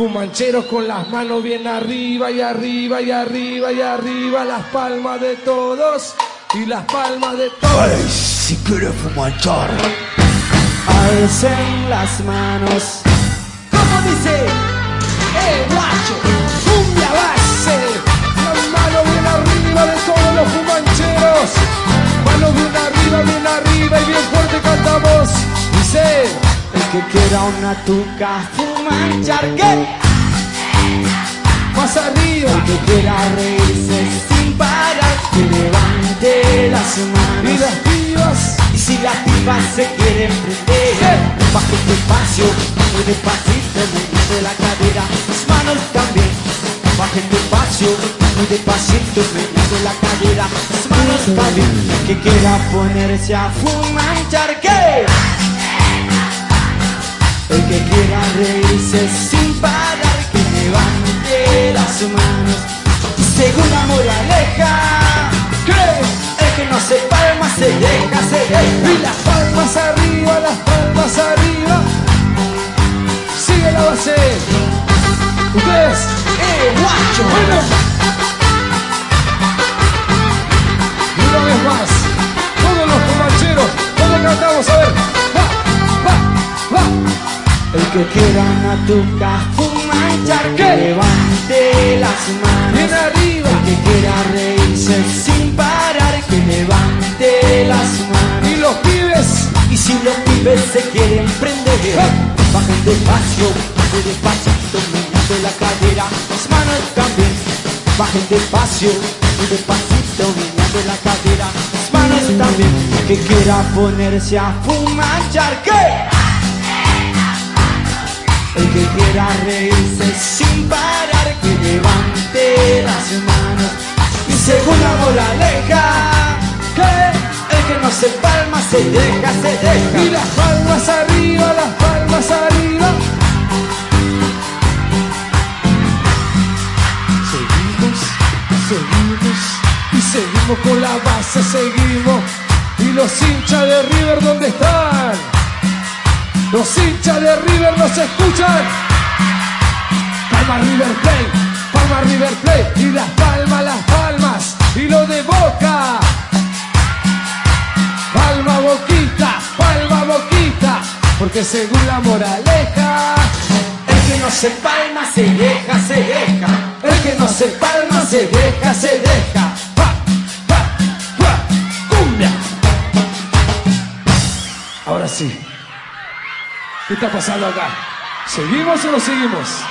Fumancheros con las manos bien arriba y arriba y arriba y arriba, las palmas de todos y las palmas de todos. Ay, si quieres fumanchar. Alcen las manos. ¿Cómo dice? ¡Eh, guacho! ¡Cumbia base! Las manos bien arriba de todos los fumancheros. Manos bien arriba, bien arriba y bien fuerte cantamos. Dice, El que quiera una tuca, fumanchar, ¿qué? más arriba. El que quiera reírse sin parar, que levante las Y manos. las pibas, Y si las pibas se quieren prender, baje despacio, muy despacito, de la cadera, las manos también. Bajen despacio, muy despacito, menos de la cadera, las manos también. Que quiera ponerse a fumanchar, ¿qué? Que quiera reírse sin parar, que levante las manos. Según la moraleja, ¿qué? el que no se palma se deja, se deja. Y las palmas arriba, las palmas arriba. Sigue la base. Ustedes, ¡Eh, guacho! bueno. Que quiera una tuca fumanchar, que ¿Qué? levante las manos. Bien arriba. El que quiera reírse sin parar, que levante las manos. Y los pibes, Y si los pibes se quieren prender, bajen despacio, muy despacito, meneando la cadera, las manos también. Bajen despacio, muy despacito, meneando la cadera, las manos también. El que quiera ponerse a fumar, ¿qué? El que quiera reírse sin parar, que levante las manos. Y según la moraleja, ¿qué? el que no se palma se deja, se deja. Y las palmas arriba, las palmas arriba. Seguimos, seguimos y seguimos con la base, seguimos. Y los hinchas de River, ¿dónde están? Los hinchas de River nos escuchan. Palma River Plate, Palma River Plate. Y las palmas, las palmas. Y lo de Boca. Palma boquita, palma boquita, porque según la moraleja, El que no se palma se deja, se deja. el que no se palma se deja, se deja. Cumbia. Ahora sí, ¿qué está pasando acá? ¿Seguimos o no seguimos?